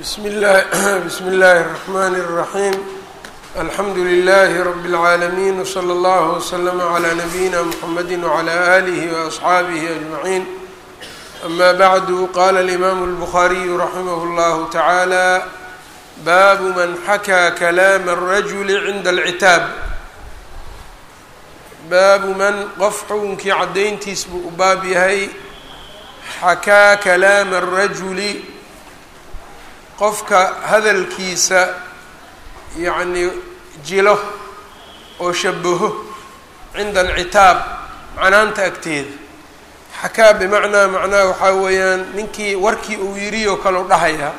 بsم الlh بsم الlh الرحmn الرحيم الحمdu للh رب العاalمين وصلى الله وسلم عlى نبيinا محمد وعlى آله وأصxaaبه أجمعين أmا bعd qال الإmام البخاري رحimه الله تعالى bab man xakى كلام الرجل عnda الcتاab baabu man qof xukunkii cadayntiis buu u baab yahay xakaa kalaama الrajuli qofka hadalkiisa yacnii jilo oo shabaho cinda alcitaab macnaanta agteeda. Xakaa bimacnaa macnaha waxaa weeyaan ninkii warkii uu yidhi oo kale u dhahayaa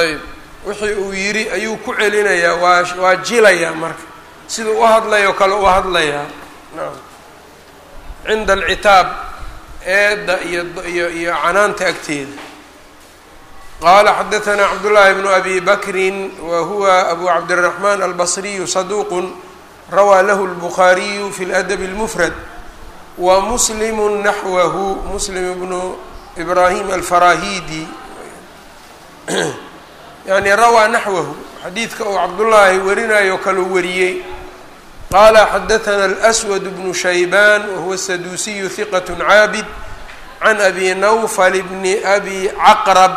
ayb wixii uu yidhi ayuu ku celinayaa waa waa jilayaa marka. Siduu u hadlayoo kale u hadlayaa. Naam. Cinda alcitaab eedda iyo iyo iyo canaanta agteeda qala xadaثna cabdالlahi bnu abi bakri wa huwa abu cabdالرaحman albصriyu صaduq rawaa lahu الbukhaariyu fi اladb الmfrad wa muslim naxwahu muslim bnu ibrahim alfarahidi yani rawaa naxwahu xadiidka uu cabdullaahi warinayo kaloo wariyey qala xadaثna اlأswad bnu shayban wahuwa saduusiyu hiqaة caabid can abi nawfl bni abi caqrb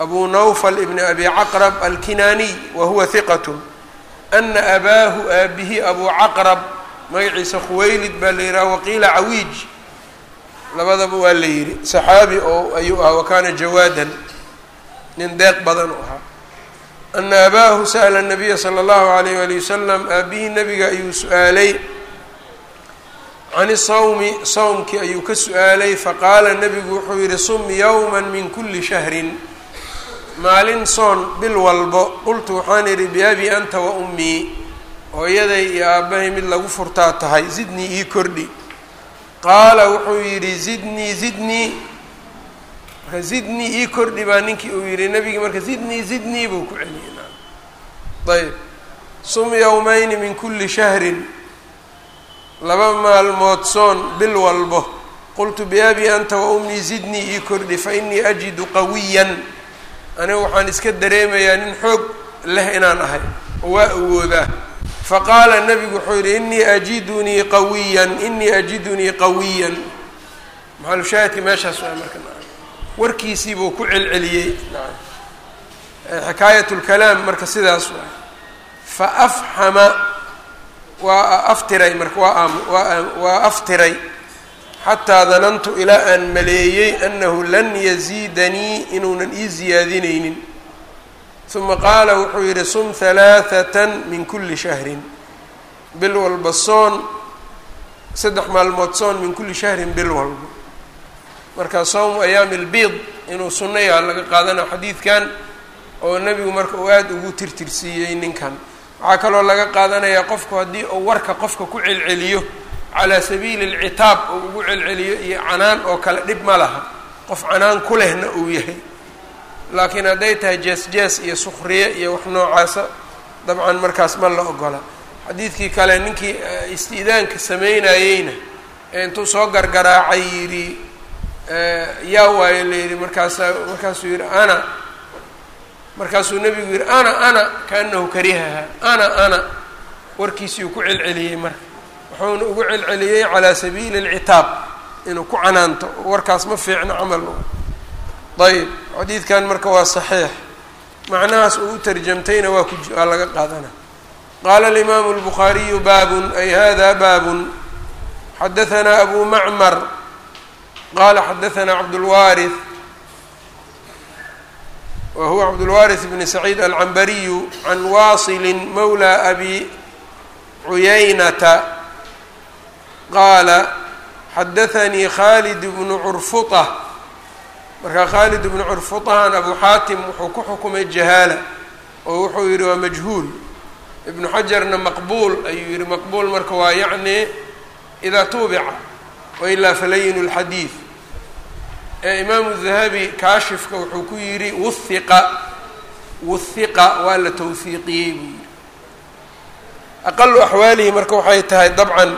abu nawfl ibn abi caqrb alkinaaniy wa huwa hiqat ana abaahu aabihi abu caqrab magaciisa khuwaylid baa la yidhaha waqiila cawiij labadaba waa la yidhi saxaabi oo ayuu ahaa wakaana jawaadan nin deeq badan u ahaa ana abaahu sa'la الnabiya slى اllahu alayh wali wasalam aabihii nabiga ayuu su-aalay can sawmi sawmkii ayuu ka su-aalay faqaala nabigu wuxuu yihi sum yowma min kuli shahrin maalin soon bil walbo qultu waxaan idhi biabi anta wa ummii hooyaday iyo aabbahay mid lagu furtaa tahay zidnii ii kordhi. Qaala wuxuu yidhi zidnii zidnii. Marka zidnii ii kordhi baa ninkii uu yidhi nabigii marka zidnii zidnii buu ku celiyay ayb sum yowmayni min kuli shahrin. Laba maalmood soon bil walbo. Qultu biabi anta wa ummii zidnii ii kordhi fa inii ajidu qawiyan aniga waxaan iska dareemayaa nin xoog leh inaan ahay oo waa awoodaa faqaala nabigu wuxuu yidhi inii ajidunii qawiyan inii ajidunii qawiyan. Maxalushaahidka meeshaas waa marka? Warkiisii buu ku celceliyey. Xikaayat lkalaam marka sidaas waa fa afxama waa aftiray marka waa waa aftiray xataa danantu ilaa aan maleeyey annahu lan yaziidanii inuunan ii ziyaadinaynin uma qaala wuxuu yidhi sum halaathatan min kuli shahrin bil walba soon saddex maalmood soon min kuli shahrin bil walba marka sawmu ayaami lbiid inuu sunno yaha laga qaadana xadiidkan oo nebigu marka uu aada ugu tirtirsiiyey ninkan waxaa kaloo laga qaadanayaa qofku haddii uu warka qofka ku celceliyo calaa sabiili alcitaab oo ugu celceliyo iyo canaan oo kale dhib ma laha qof canaan ku lehna uu yahay laakiin hadday tahay jees-jees iyo sukhriye iyo wax noocaasa dabcan markaas ma la ogola xadiidkii kale ninkii isti'daanka sameynayeyna ee intuu soo gargaraacay yidhi yaa waayo la yidhi markaasaa markaasuu yidhi ana markaasuu nebigu yidhi ana ana kaanahu karihaha ana ana warkiisii uu ku celceliyey marka wuxuuna ugu celceliyey calaa sabiili alcitaab inuu ku canaanto warkaas ma fiicno camal. Ayb xadiidkan marka waa saxiix. Macnahaas uu u tarjamtayna waa ku waa laga qaadana. Qaala alimaamu albukhaariyu baabun ay hada baabun. Xadahanaa abu macmar qaala xadahanaa cabdulwaarith wa huwa cabdulwaarith bni saciid alcambariyu can waasilin mawla abi cuyaynata qaala xadaanii khaalid bnu curfuطa markaa khaalid bnu curfuطahan abu xaatim wuxuu ku xukumay jahaala oo wuxuu yihi waa majhuul ibnu xajarna maqbuul ayuu yihi maqbuul marka waa yacni idaa tuubica wailaa falayin اlxadiid ee imaamu dahabi kaashifka wuxuu ku yidhi wuhiqa wuhiqa waa la tawhiiqiyey buu yihi aqalu axwaalihi marka waxay tahay dabcan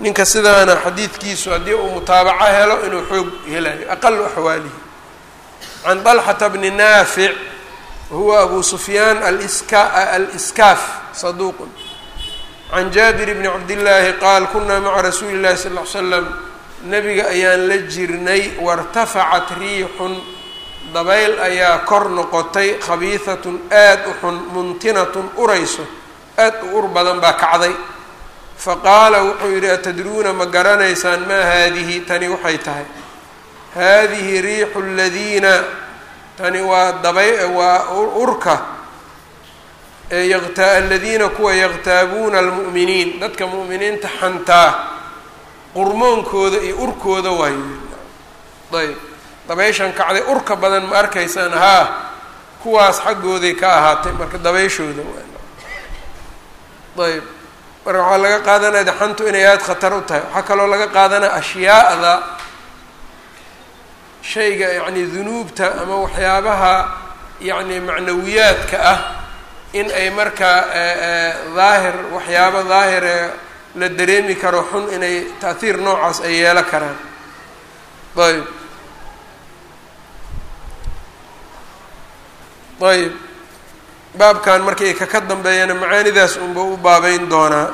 ninka sidaana xadiidkiisu haddii uu mutaabaco helo inuu xoog helayo aqalu axwaalihi can طalxata bni naafic huwa abu sufyaan aliskaaf saduuq can jaabir bni cabdillaahi qaal kunaa maca rasuuli llahi sal l slam nabiga ayaan la jirnay wartafacat riixun dabayl ayaa kor noqotay khabiihatun aad u xun muntinatun urayso aad u ur badan baa kacday faqaala wuxuu yidhi atadruuna ma garanaysaan maa haadihi? Tani waxay tahay haadihi riixu ladiina tani waa dabay waa urka aladiina kuwa yaqtaabuuna almu'miniin. Dadka mu'miniinta xantaa qurmoonkooda iyo urkooda waayo ayb dabayshan kacday urka badan ma arkaysaan haa kuwaas xaggooday ka ahaatay marka dabayshooda ayb marka waxaa laga qaadanaya daxantu inay aada khatar u tahay. Waxaa kaloo laga qaadanaya ashyaa'da shayga yacni dunuubta ama waxyaabaha yacni macnawiyaadka ah in ay markaa daahir waxyaabo daahire la dareemi karo xun inay ta'hiir noocaas ay yeelo karaan. Ayb ayb baabkan markay kaka dambeeyana macaanidaas unba u baabeyn doonaa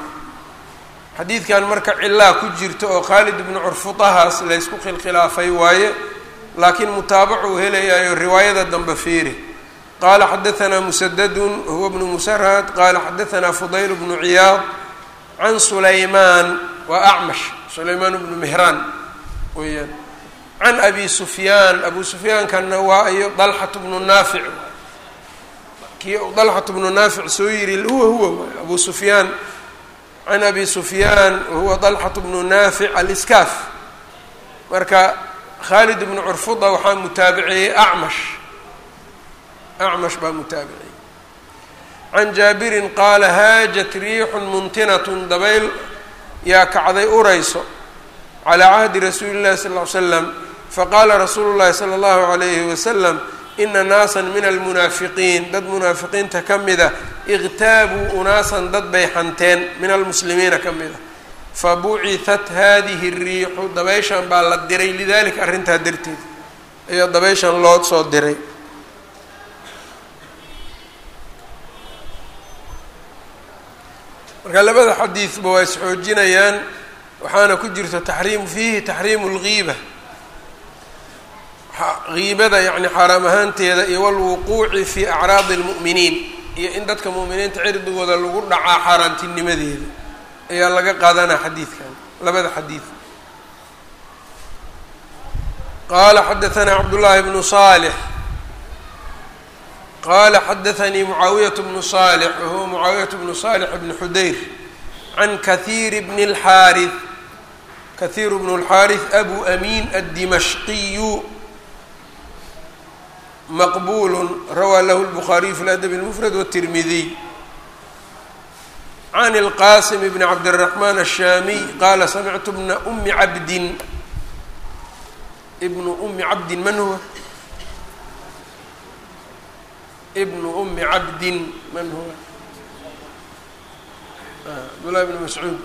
xadiidkan marka cilaa ku jirta oo khaalid ibnu curfudahaas laysku khilkhilaafay waaye laakiin mutaabacu uu helayaayo riwaayada dambe fiiri. Qaala xadaanaa musadadun huwa bnu musarhad qaala xadaanaa fudayl bnu ciyaad can sulaymaan waa acmash sulaymaan bnu mihraan weeyaan. Can abi sufyaan abu sufyaankanna waa iyo dalxat bnu naafic kii dalxat bnu naafic soo yiri huwa huwa abu sufyaan can abi sufyaan wahuwa dalxat bnu naafic aliskaaf marka khaalid bnu curfuda waxaa mutaabiciyey acmash acmash baa mutaabiciyey. Can jaabirin qaala haajat riixun muntinatun dabayl yaa kacday urayso calaa cahdi rasuuli llahi sal ly slam faqaala rasuulu llahi sala allahu alayhi wasalam ina naasan min almunaafiqiin. Dad munaafiqiinta ka mida iqtaabuu unaasan dad bay xanteen min almuslimiina ka mida. Fabucitat hadihi riixu dabayshan baa la diray lidalika arrintaa darteed ayaa dabayshan loo soo diray. Marka labada xadiidba waa isxoojinayaan waxaana ku jirta taxriimu fiihi taxriimu lgiiba giibada yacni xaaraam ahaanteeda iyo walwuquuci fii acraadi lmu'miniin iyo in dadka mu'miniinta cirdigooda lagu dhacaa xaaraantinimadeeda ayaa laga qaadanaa xadiidkan labada xadiid qaala xadaanaa cabdullaahi bnu saalix qaala xadaanii mucaawiyat bnu saalix wahuwa mucaawiyat bnu saalix bni xudayr can kahiir bni اlxaariث kahiir bnu اlxaariث abu amiin addimashqiyu maqbul rawaa lahu الbخariي fi اladb الmfrad wالtirmidiy can اlqasim bn cabdالرaحman الshamiy qala samictu bna umi cabdin bnu umi cabdin man huwa bnu umi cabdin man huwa cabdالlahi bn mascuud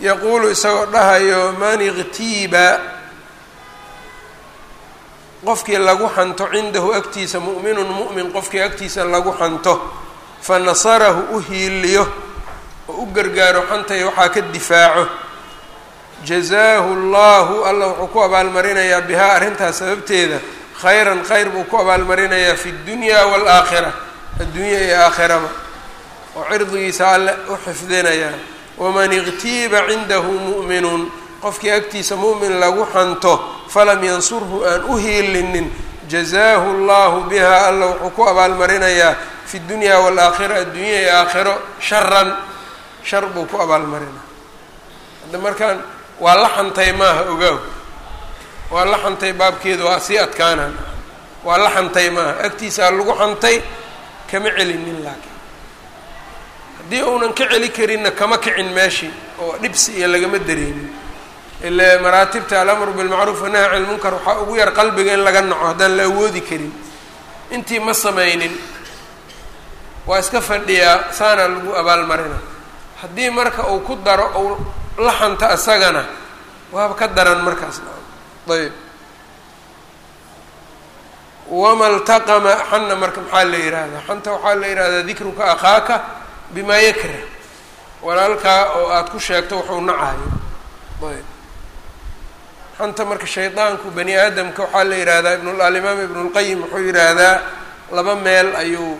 yaquulu isagoo dhahayo man اktiiba qofkii lagu xanto cindahu agtiisa mu'minun mu'min qofkii agtiisa lagu xanto fa nasarahu u hiiliyo oo u gargaaro xantaya waxaa ka difaaco. Jazaahu llahu alla wuxuu ku abaalmarinayaa bihaa arrintaas sababteeda khayran khayr buu ku abaalmarinayaa fi dunya waalaakhira addunya iyo aakhiraba. Oo cirdigiisa alle u xifdinayaa waman iqtiiba cindahu mu'minun qofkii agtiisa mu'min lagu xanto falam yansurhu aan u hiilinin jazaahu llahu biha alla wuxuu ku abaalmarinayaa fi dunya waalaakhira addunya iyo aakhiro sharan shar buu ku abaalmarinaya hadda markaan waa la xantay maaha ogaaw. Waa la xantay baabkeedu waa sii adkaanaan. Waa la xantay maaha. Agtiisaa lagu xantay kama celinin laakiin. Haddii uunan ka celi karinna kama kicin meeshii oo dhibsi iyo lagama dareemin ile maraatibta alamru bilmacruuf wanahy can lmunkar waxaa ugu yar qalbiga in laga naco haddaan la awoodi karin. Intii ma samaynin. Waa iska fadhiyaa saana lagu abaalmarina haddii marka uu ku daro ou la xanto isagana waaba ka daran markaas. Ayb wama ltaqama xanna marka maxaa la yihahdaa xanta waxaa la yihahdaa dikruka akhaaka bimaa yakrah walaalkaa oo aada ku sheegto wuxuu nacayo ayb xanta marka shaydaanku bani aadamka waxaa la yihahdaa ibn alimaam ibn اlqayim wuxuu yidhaahdaa laba meel ayuu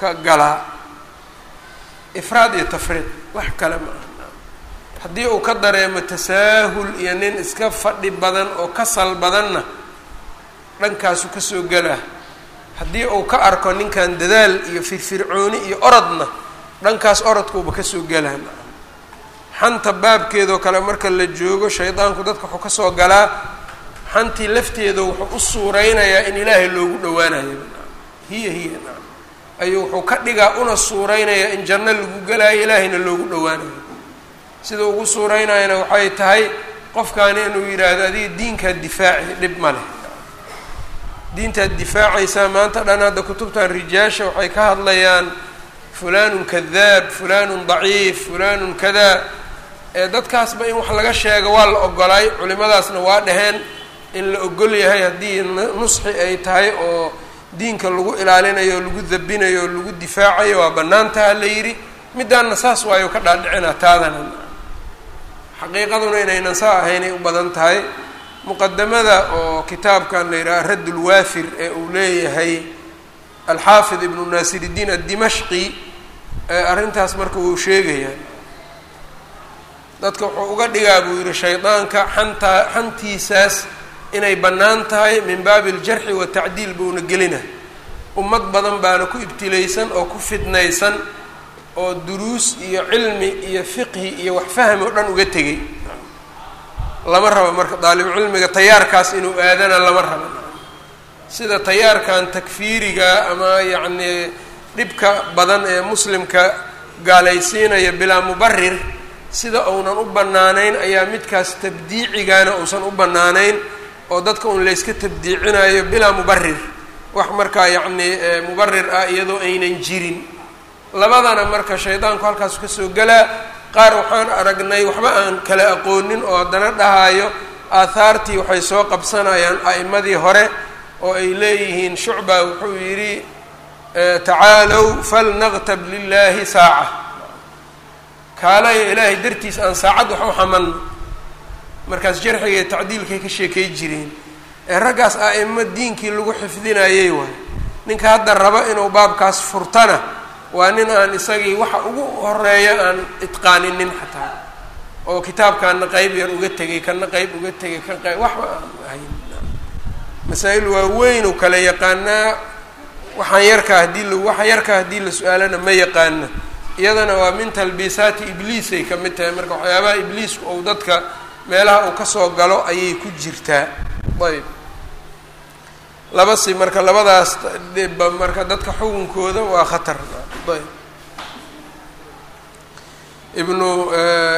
ka galaa. Ifraad iyo tafriid wax kale ma aha. Haddii uu ka dareemo tasaahul iyo nin iska fadhi badan oo kasal badanna dhankaasu ka soo gelaa haddii uu ka arko ninkan dadaal iyo firfircooni iyo orodna dhankaas orodkuuba ka soo gelaa xanta baabkeedoo kale marka la joogo shaydaanku dadka wuxuu ka soo galaa xantii lafteeda wuxuu u suureynayaa in ilaahay loogu dhawaanayo hiya hiya naam. Ayuu wuxuu ka dhigaa una suureynayaa in janno lagu gelaayo ilaahayna loogu dhawaanayo sida ugu suureynayana waxay tahay qofkaani inuu yidhaahdo adiga diinkaad difaaci dhib ma leh. Diintaad difaacaysaa maanta dhan hadda kutubtan rijaasha waxay ka hadlayaan fulanun kadaab fulanun daciif fulanun kada ee dadkaasba in wax laga sheego waa la ogolay culimadaasna waa dhaheen in la ogol yahay haddii nusxi ay tahay oo diinka lagu ilaalinayo o lagu dabinayo o lagu difaacayo waa banaantaha la yidhi. Midaanna saas waayo ka dhaadhicina taadana. Xaqiiqaduna inaynan saa ahaynay u badan tahay. Muqadamada oo kitaabkan la yidhaha radd ulwaafir ee uu leeyahay alxaafid ibnu naasiridiin addimashqi arrintaas marka wuu sheegayaa dadka wuxuu uga dhigaa buu yihi shaydaanka xantaa xantiisaas inay bannaan tahay min baabi aljarxi watacdiil buuna gelina. Ummad badan baana ku ibtilaysan oo ku fidnaysan oo duruus iyo cilmi iyo fiqhi iyo wax fahmi oo dhan uga tegay lama rabo marka daalibu cilmiga tayaarkaas inuu aadana lama rabo. Sida tayaarkan takfiiriga ama yacnii dhibka badan ee muslimka gaalaysiinaya bilaa mubarir sida uunan u bannaanayn ayaa midkaas tabdiicigaana uusan u bannaanayn oo dadka un layska tabdiicinayo bilaa mubarir wax markaa yacnii mubarir ah iyadoo aynan jirin. Labadana marka shaydaanku halkaasu ka soo galaa qaar waxaan aragnay waxba aan kala aqoonin oo haddana dhahayo aahaartii waxay soo qabsanayaan a'imadii hore oo ay leeyihiin shucba wuxuu yidhi tacaalow falnaqtab lilahi saaca kaalaya ilaahay dartiis aan saacad wax u xamalno markaas jarxiga iyo tacdiilkay ka sheekay jireen ee raggaas a'imo diinkii lagu xifdinayay waay. Ninka hadda raba inuu baabkaas furtana waa nin aan isagii waxa ugu horreeya aan itqaaninin xataa. Oo kitaabkaana qeyb yar uga tegay kana qeyb uga tegay kan qeyb waxba aan ahayn masaa-il waaweyn kala yaqaanaa waxaan yarkaa haddii la waxa yarkaa haddii la su'aalana ma yaqaana iyadana waa min talbiisaati ibliisay ka mid tahay. Marka waxyaabaha ibliisku ou dadka meelaha uu ka soo galo ayay ku jirtaa. Ayb laba si marka labadaas dhibba marka dadka xukunkooda waa khatar. Ayb ibnu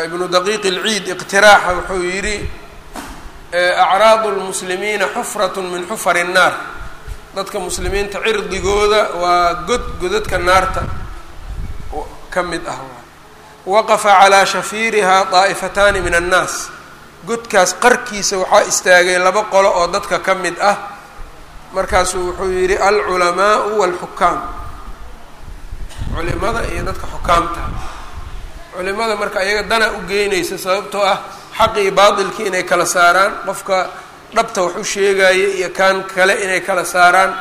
ibnu daqiiq ilciid iqtiraaxa wuxuu yidhi acraadu lmuslimiina xufrat min xufar الnaar dadka muslimiinta cirdigooda waa god godadka naarta ka mid ah waqafa calaa shafiirihaa daa'ifataani min annaas. Godkaas qarkiisa waxaa istaagay laba qolo oo dadka ka mid ah. Markaasuu wuxuu yidhi alculamaau walxukaam. Culimada iyo dadka xukaamta. Culimada marka ayaga dana u geynaysa sababtoo ah xaqi iyo baatilkii inay kala saaraan qofka dhabta wax u sheegaya iyo kaan kale inay kala saaraan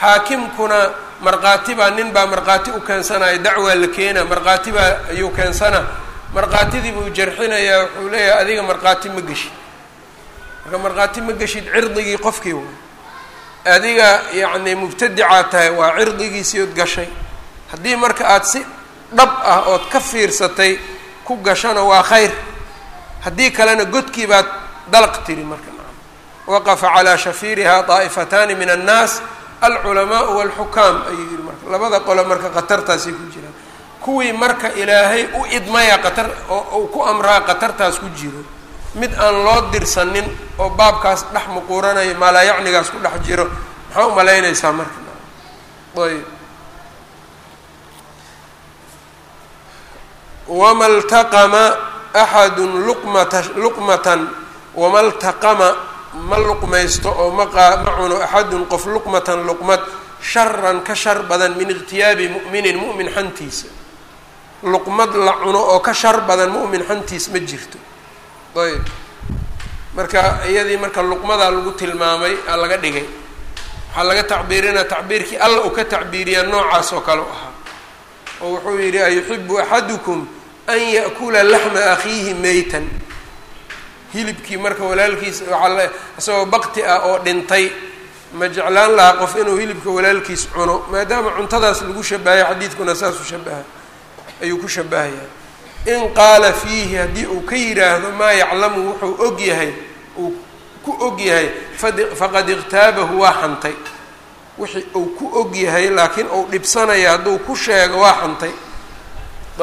xaakimkuna markhaati baa nin baa markhaati u keensanaya dacwaa la keena markhaati baa ayuu keensana markhaatidii buu jarxinayaa wuxuu leeyahay adiga markhaati ma geshid marka markhaati ma geshid cirdigii qofkii way adiga yacni mubtadicaad tahay waa cirdigiisiiood gashay. Haddii marka aada si dhab ah ood ka fiirsatay ku gashana waa khayr. Haddii kalena godkii baad dalaq tiri marka. Waqafa calaa shafiirihaa daa'ifataani min annaas alculamaau walxukaam ayuu yihi marka. Labada qolo marka khatartaasay ku jiraan. Kuwii marka ilaahay u idmaya qatar oo uu ku amraa qatartaas ku jiro mid aan loo dirsanin oo baabkaas dhex muquuranayo maalaayacnigaas ku dhex jiro maxaa u malaynaysaa marka? Ayb. Wama ltaqama axadu luqmata luqmatan wama ltaqama ma luqmaysto oo maqa ma cuno axadun qof luqmatan luqmad sharan ka shar badan min iqtiyaabi mu'minin mu'min xantiisa. Luqmad la cuno oo ka shar badan mu'min xantiis ma jirto. Ayb. Marka iyadii marka luqmadaa lagu tilmaamay aa laga dhigay. Waxaa laga tacbiirinaa tacbiirkii alla uu ka tacbiiriyaa noocaas oo kale u ahaa. Oo wuxuu yidhi ayuxibu axadukum an ya'kula laxma akhiihi meytan hilibkii marka walaalkiis waaa isagoo bakti ah oo dhintay. Ma jeclaan lahaa qof inuu hilibka walaalkiis cuno maadaama cuntadaas lagu shabahay xadiidkuna saasuu shabaha ayuu ku shabahayaa in qaala fiihi haddii uu ka yidhaahdo maa yaclamu wuxuu og yahay uu ku og yahay faqad iqtaabahu waa xantay wixii uu ku og yahay laakiin uu dhibsanaya hadduu ku sheego waa xantay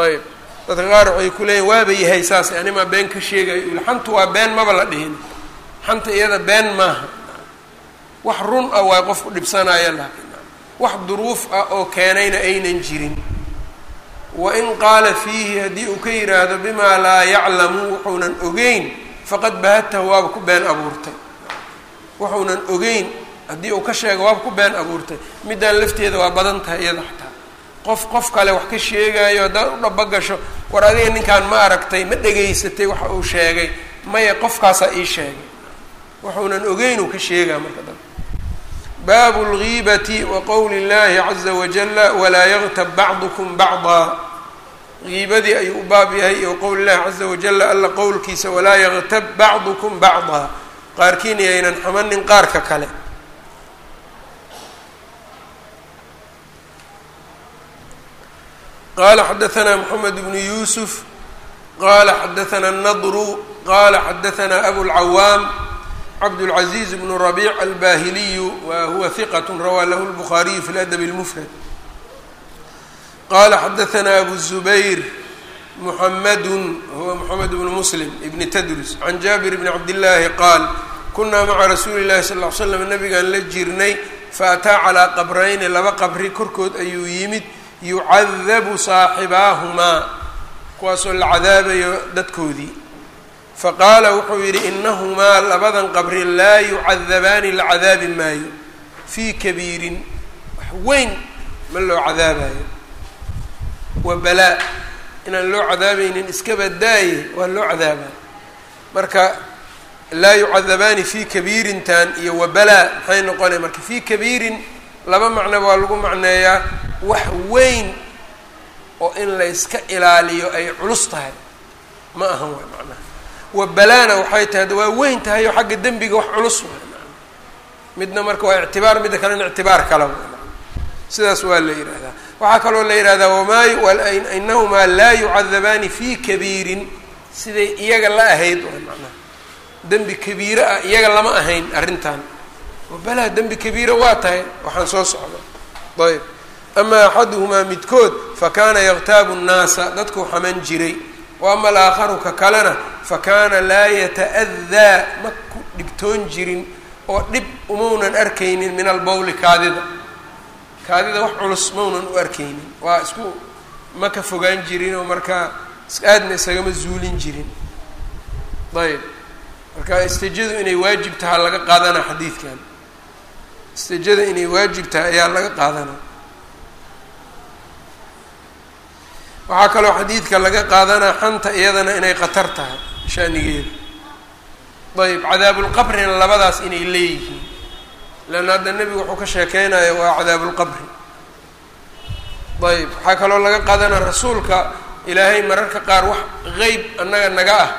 ayb dadka qaar waxay ku leeyihiin waaba yahay saas animaa been ka sheegayo ul xantu waa been maba la dhihin. Xanta iyada been maaha. Wax run ah waa qofku dhibsanaya laakiin. Wax duruuf ah oo keenayna aynan jirin. Wain qaala fiihi haddii uu ka yidhaahdo bimaa laa yaclamu wuxuunan ogeyn faqad bahadtahu waaba ku been abuurtay. Wuxuunan ogeyn haddii uu ka sheego waaba ku been abuurtay. Middaan lafteeda waa badan tahay iyada xataa qof qof kale wax ka sheegaayo haddaad u dhaba gasho. War adiga ninkaan ma aragtay ma dhegaysatay waxa uu sheegay. Maya qofkaasaa ii sheegay. Wuxuunan ogeyn uu ka sheegaa marka dambe baabu اlgiibati wa qowli اllahi caza wajala walaa yagtab bacdukum bacdaa giibadii ayuu u baab yahay iyo qowli llahi caza wajala alla qowlkiisa walaa yagtab bacdukum bacdaa qaarkiin yaynan xamanin qaarka kale qala xadaثna mxamed bnu yusuf qala xadaثna الnadru qala xadaثna abu اlcawaam cabdالcaزiز bn ربيع albahiliyu wa huwa ثiqة rawaa lahu الbخariyu fi اladb الmfrad qala xadaثna abu الزubayr mحamadu huwa mحamed bn msلm ibn tdrus can jabir bn cabdالlahi qaal kunaa maca rasuuli الlahi sal اه l slam nabigaan la jirnay faataa calىa qabrayni laba qabri korkood ayuu yimid yucadabu saaxibaahumaa kuwaasoo la cadaabayo dadkoodii faqaala wuxuu yidhi inahumaa labadan qabri laa yucadabaani la maayo fii kabiirin wax weyn ma loo cadaabayo wa balaa inaan loo cadaabaynin iska badaaye waa loo cadaabaa marka laa yucadabaani fii kabiirintan iyo wa balaa maxay noqonaya marka fii kabiirin laba macnoba waa lagu macneeyaa wax weyn oo in layska ilaaliyo ay culus tahay. Ma ahan waa macnaha. Wa balaana waxay tahay waa weyn tahay oo xagga dembiga wax culus waa midna marka waa ictibaar midda kalena ictibaar kala sidaas waa la yidhaahdaa waxaa kaloo la yidhahdaa wamaa inahumaa laa yucadabaani fii kabiirin. Siday iyaga la ahayd waa macnaha. Dembi kabiire ah iyaga lama ahayn arrintan wabalaa dembi kabiira waa tahay waxaan soo socda ayb. Ama axaduhumaa midkood fakana yaktaabu nnaasa dadkuu xaman jiray. Wa ama alaakharu ka kalena fakana laa yata'adaa ma ku dhibtoon jirin oo dhib umaunan arkaynin min albowli kaadida. Kaadida wax culus maunan u arkaynin. Waa isku ma ka fogaan jirin oo markaa aadna isagama zuulin jirin. Ayb. Marka istijadu inay waajib tahaa laga qaadana xadiidkan istijada inay waajib tahay ayaa laga qaadana waxaa kaloo xadiidka laga qaadanaa xanta iyadana inay khatar tahay shaanigeeda ayb cadaabulqabrina labadaas inay leeyihiin. Leanna hadda nebigu wuxuu ka sheekeynaya waa cadaabulqabri ayb waxaa kaloo laga qaadanaa rasuulka ilaahay mararka qaar wax qeyb annaga naga ah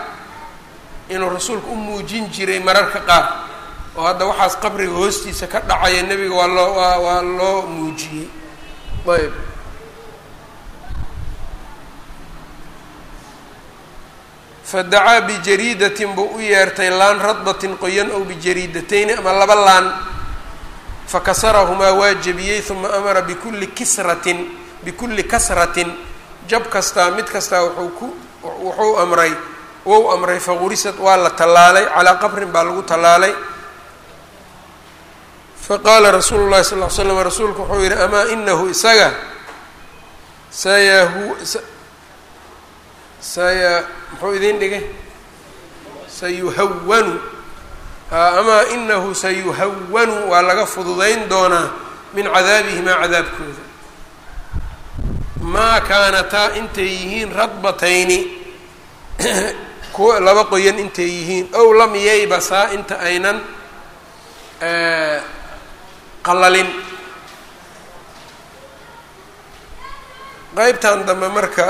inuu rasuulka u muujin jiray mararka qaar oo hadda waxaas qabriga hoostiisa ka dhacaya nebiga waa loo waa loo muujiyey. Ayb. Fadacaa bijariidatin buu u yeertay laan radbatin qoyan ow bijariidatayni ama laba laan. Fakasarahumaa waa jebiyey uma amara bikulli kisratin bikulli kasratin. Jab kastaa mid kastaa wuxuu ku wuxuu amray wou amray faqurisad waa la tallaalay calaa qabrin baa lagu tallaalay faqaala rasuulu llahi sal ly slam rasuulku wuxuu yihi amaa inahu isaga? Sayahu saya muxuu idin dhigay? Sayuhawanu ama inahu sayuhawanu waa laga fududayn doonaa min cadaabihimaa cadaabkooda. Maa kaanataa intay yihiin radbatayni? Kuwa laba qoyan intay yihiin. Ow lam yaybasaa inta aynan qalalin. Qeybtan dambe marka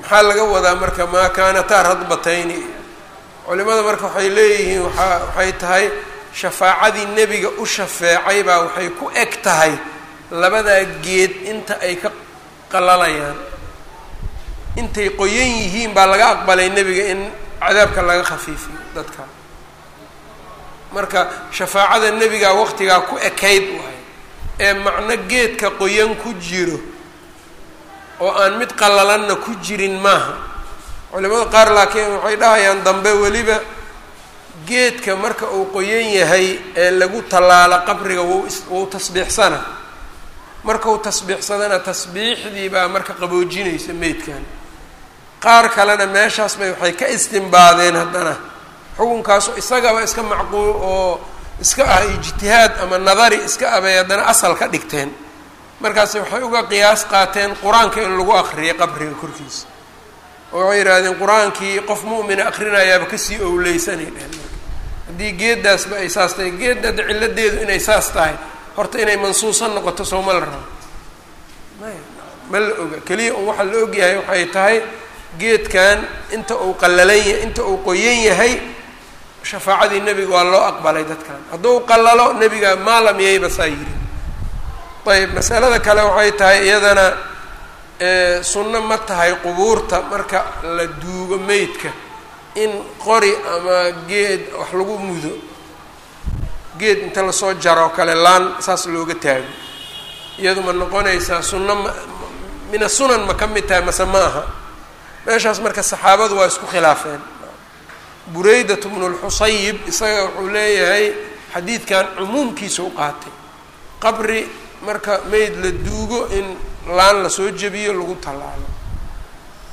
maxaa laga wadaa marka maa kaanataa radbatayni culimada marka waxay leeyihiin waaa waxay tahay shafaacadii nebiga u shafeecay baa waxay ku eg tahay labadaa geed inta ay ka qalalayaan intay qoyan yihiin baa laga aqbalay nebiga in cadaabka laga khafiifiyo dadka marka shafaacada nebigaa waqtigaa ku ekayd waay. Ee macno geedka qoyan ku jiro oo aan mid qalalanna ku jirin maaha. Culimada qaar laakiin waxay dhahayaan dambe weliba geedka marka uu qoyan yahay ee lagu tallaalo qabriga wou tasbiixsana. Markau tasbiixsadana tasbiixdii baa marka qaboojinaysa meydkan. Qaar kalena meeshaas bay waxay ka istimbaadeen haddana xukunkaasu isagaba iska macquul oo iska ah ijtihaad ama nadari iska ah bay haddana asal ka dhigteen. Markaas waxay uga qiyaas qaateen qur'aanka in lagu akriyay qabriga korkiisa. Oo waxay yidhaahdeen qur'aankii qof mu'mina akrinayaaba ka sii owleysanay dheheen marka haddii geeddaasba ay saas tahay geedda hadda cilladeedu inay saas tahay horta inay mansuusan noqoto soo ma la rabo. Maya ma la oga. Keliya un waxaa la ogyahay waxay tahay geedkan inta uu qallalan yahay inta uu qoyan yahay shafaacadii nebiga waa loo aqbalay dadkan. Hadduu qallalo nebiga maalam yayba saa yiri ayb masalada kale waxay tahay iyadana sunno ma tahay qubuurta marka la duugo meydka. In qori ama geed wax lagu mudo geed inta la soo jaro kale laan saas looga taago. Iyadu ma noqonaysaa sunno ma mina sunan ma ka mid tahay mase ma aha. Meeshaas marka saxaabadu waa isku khilaafeen bureydat bnu lxusayib isaga wuxuu leeyahay xadiidkan cumuumkiisa u qaatay. Qabri marka meyd la duugo in laan la soo jebiyo lagu tallaalo.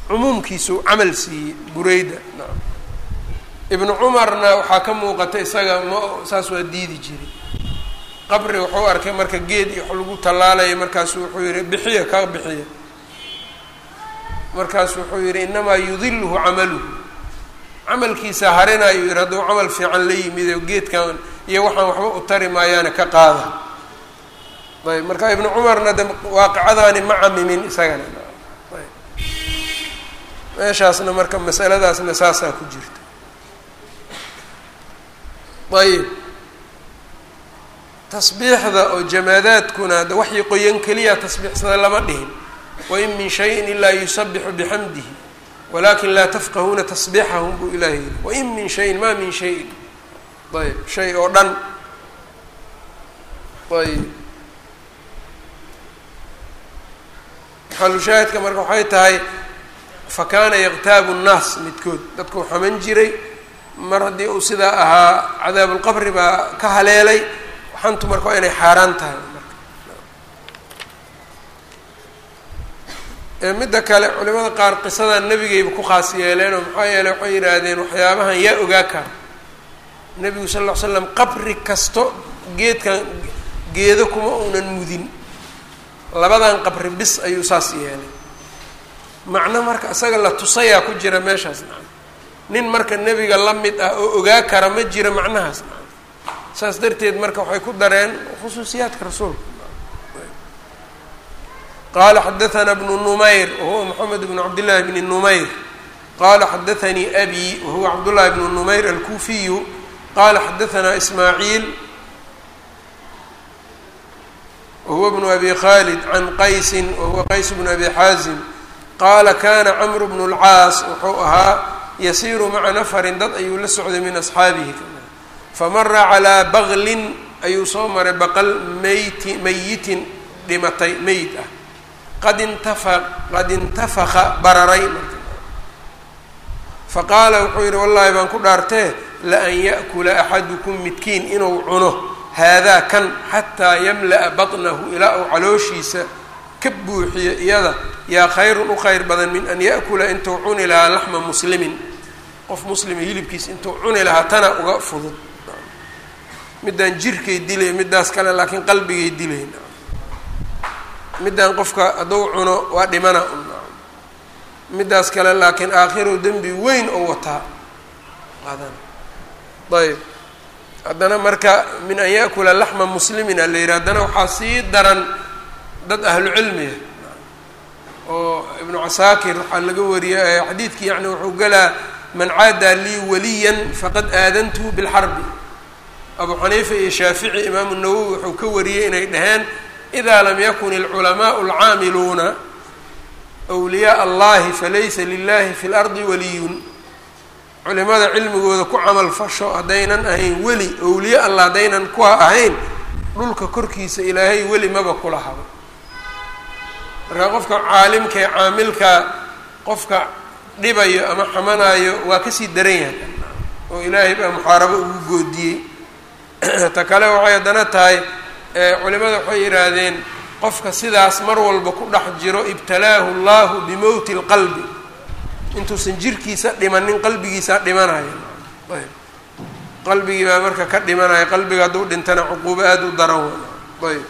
Cumuumkiisau camal siiyey bureyda naam. Ibnu cumarna waxaa ka muuqata isaga ma saas waa diidi jiray qabri wuxuu arkay marka geed iyo lagu tallaalaya markaasu wuxuu yihi bixiya ka bixiya. Markaasu wuxuu yihi inamaa yudiluhu camaluhu camalkiisa harinayu yihi hadduu camal fiican la yimid geedkan iyo waxaan waxba u tari maayaana ka qaada. Ayb marka ibnu cumarna de waaqicadaani ma camimin isagana. Ayb. Meeshaasna marka masaladaasna saasaa ku jirta. Ayib tasbiixda oo jamaadaadkuna de waxii qoyan keliya tasbiixsada lama dhihin. Wain min shayin ilaa yusabixu bixamdihi walakin laa tafqahuuna tasbiixahum buu ilaah yidhi wain min shayin ma min shayin ayb shay oo dhan ayb xalushaahidka marka waxay tahay fa kaana yaqtaabu nnaas midkood dadkuu xaman jiray mar haddii uu sidaa ahaa cadaabulqabri baa ka haleelay xantu marka waa inay xaaraan tahay marka midda kale culimada qaar qisadan nebigayba ku khaas yeeleenoo maxaa yeeley waxay yidhaahdeen waxyaabahan yaa ogaa kara nebigu sal ll ly slam qabri kasto geedkan geedo kuma uunan mudin. Labadan qabri bis ayuu saas yeelay. Macno marka isaga la tusayaa ku jira meeshaas nacam. Nin marka nebiga la mid ah oo ogaa kara ma jira macnahaas nacam. Saas darteed marka waxay ku dareen khusuusiyaadka rasuulka qala xadaثna bnu numayr wahuwa moxamed bnu cabdillahi bni numayr qala xadaثanii abi wahuwa cabdullahi bnu numayr alkufiyu qala xadaثna ismaaciil wahuwa bnu abi khalid can qaysi wahuwa qays bnu abi xaazim qaala kana camru bnu اlcaas wuxuu ahaa yasiiru maca nafarin dad ayuu la socday min asxaabihi famara calىa baglin ayuu soo maray baqal meyti meyitin dhimatay meyd ah qad intafa qad intafaka bararay marka faqaala wuxuu yidhi wallahi baan ku dhaartee laan ya'kula axadukum midkiin inuu cuno haadaa kan xataa yamla'a batnahu ilaa uu calooshiisa ka buuxiyo iyada yaa khayrun u khayr badan min an ya'kula intuu cuni lahaa laxma muslimin qof muslima hilibkiisa intuu cuni lahaa tana uga fudud middaan jirkay dilay middaas kale laakiin qalbigay dilayn middaan qofka hadduu cuno waa dhimana. Middaas kale laakiin aakhirow dembi weyn oo wataa ayb haddana marka min an yaakula laxma muslimin a la yidhi haddana waxaa sii daran dad ahlu cilmiya oo ibnu casaakir waxaa laga wariyay xadiidkii yani wuxuu galaa man caadaa lii waliyan faqad aadantuhu bilxarbi. Abu xaniifa iyo shaafici imaamu nawowi wuxuu ka wariyey inay dhaheen idaa lam yakun alculamaau alcaamiluuna wliyaa allahi falaysa lilahi fi lardi waliyun culimada cilmigooda ku camal fasho haddaynan ahayn weli owliye allah haddaynan kuwa ahayn dhulka korkiisa ilaahay weli maba kula habo marka qofka caalimka ee caamilka qofka dhibayo ama xamanayo waa ka sii daran yahay oo ilaahay baa muxaarabo ugu goodiyey ta kale waxay haddana tahay culimada waxay yidhaahdeen qofka sidaas mar walba ku dhex jiro ibtalaahu llahu bimowti lqalbi. Intuusan jirkiisa dhimanin qalbigiisaa dhimanaya ayb. Qalbigii baa marka ka dhimanaya qalbiga hadduu dhintana cuquubo aada u daran way ayb.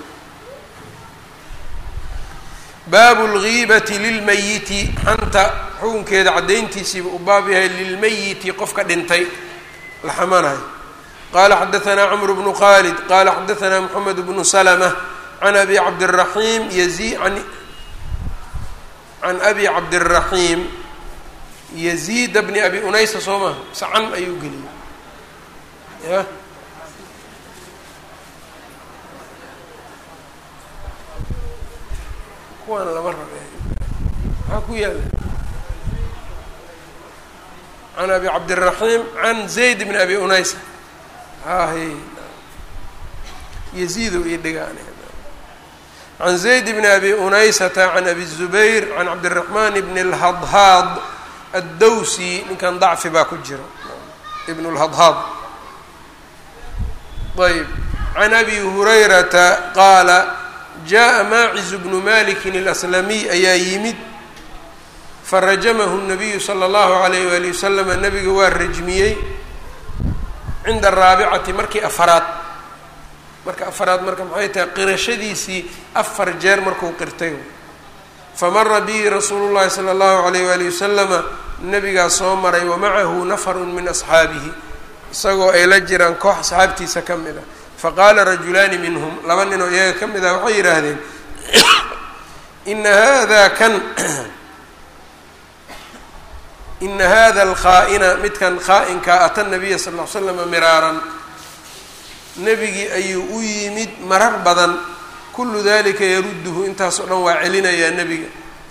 Baabu lgiibati lilmayiti xanta xukunkeeda caddayntiisiiba u baab yahay lilmayiti qofka dhintay la xamanayo qala xadaanaa cmr bnu khalid qala xadaanaa mxamed bnu slmة can abi cabdالraxiim yazi an can abi cabdالraxiim yaziida bni abi unaysa soo maha mise can ayuu geliyey ya kuwaan lama rabe maxaa ku yaala can abi cabdالraxiim can zayd bni abi unaysa hahy yaziido io dhigaan can zayd bni abi unaysata can abi الzubayr can cabdالraxman bni اlhadhaad addawsi ninkan dacfi baa ku jira ibn اlhadhaad ayb can abi hurayrata qaala jaءa maaciz bnu maliki اlaslamiy ayaa yimid farajamahu الnabiyu slى اllahu عalayh wali waslama nabiga waa rajmiyey cinda araabicati markii afaraad. Marka afaraad marka maxay tahay qirashadiisii afar jeer markuu qirtay. Famara bihi rasuulu llahi sala allahu alayh waali wasalama nabigaa soo maray wamacahu nafarun min asxaabihi. Isagoo ay la jiraan koox asxaabtiisa ka mid a faqaala rajulaani minhum laba nin oo iyaga ka mid ah waxay yidhaahdeen ina hada kan ina hada alkhaa'ina midkan khaa-inkaa ata nabiya sal ll ly slama miraaran nebigii ayuu u yimid marar badan kullu dalika yarudduhu intaasoo dhan waa celinayaa nebiga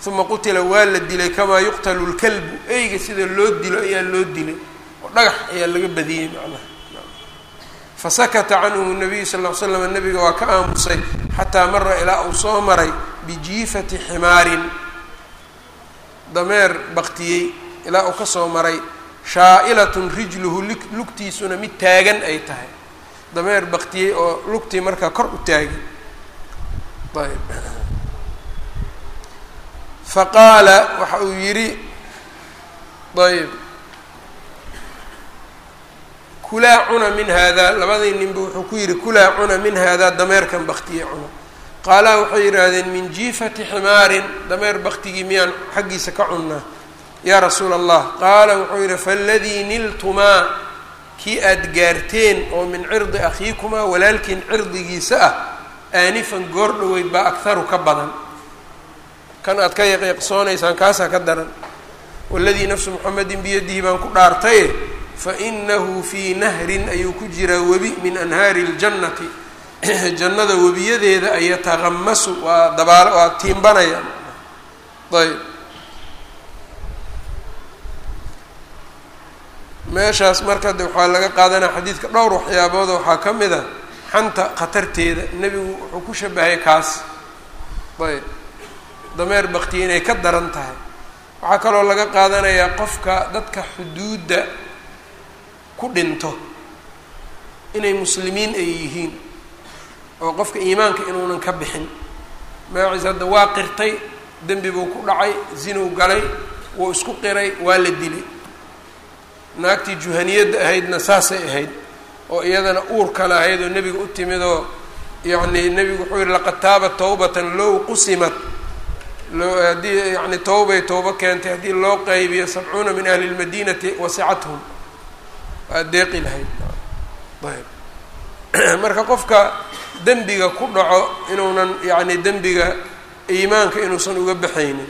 uma qutila waa la dilay kamaa yuqtalu lkalbu eyga sida loo dilo ayaa loo dilay oo dhagax ayaa laga badiyey macnaha fasakata canhu nabiyu sal ly slam nebiga waa ka aamusay xataa mara ilaa uu soo maray bijiifati ximaarin dameer baktiyey ilaa uu ka soo maray shaa'ilatun rijluhu lugtiisuna mid taagan ay tahay. Dameer baktiyey oo lugtii markaa kor u taagay ayb. Faqaala waxa uu yidhi ayb. Kulaa cuna min haadaa labadii ninba wuxuu ku yidhi kulaa cuna min haadaa dameerkan baktiye cuna. Qaalaa waxay yidhaahdeen min jiifati ximaarin dameer baktigii miyaan xaggiisa ka cunnaa yaa rasuula allah qaala wuxuu yidhi faladii niltumaa kii aada gaarteen oo min cirdi akhiikumaa walaalkiin cirdigiisa ah aanifan goor dhoweyd baa akharu ka badan. Kan aad ka yaqiiqsoonaysaan kaasaa ka daran. Waladii nafsu muxamedin biyadihi baan ku dhaartaye fa inahu fii nahrin ayuu ku jiraa webi min anhaari ljannati jannada webiyadeeda ay yataqamasu waa dabaal waa tiimbanaya. Ayb meeshaas marka de waxaa laga qaadanaya xadiidka dhowr waxyaabooda waxaa ka mid a xanta khatarteeda. Nebigu wuxuu ku shabahay kaas. Ayb. Dameer baktiye inay ka daran tahay. Waxaa kaloo laga qaadanayaa qofka dadka xuduudda ku dhinto inay muslimiin ay yihiin oo qofka iimaanka inuunan ka bixin. Maacis hadda waa qirtay dembi buu ku dhacay zinow galay wuu isku qiray waa la dilay naagtii juhaniyadda ahaydna saasay ahayd oo iyadana uurka lahayd oo nebiga u timid oo yacni nebigu wuxuu yihi laqad taabat tawbatan low qusimat. Loo haddii yani towbay towbo keentay haddii loo qaybiyo sabcuuna min ahli lmadinati wasicathum waa deeqi lahayd. Ayb. Marka qofka dembiga ku dhaco inuunan yacni dembiga iimaanka inuusan uga baxaynin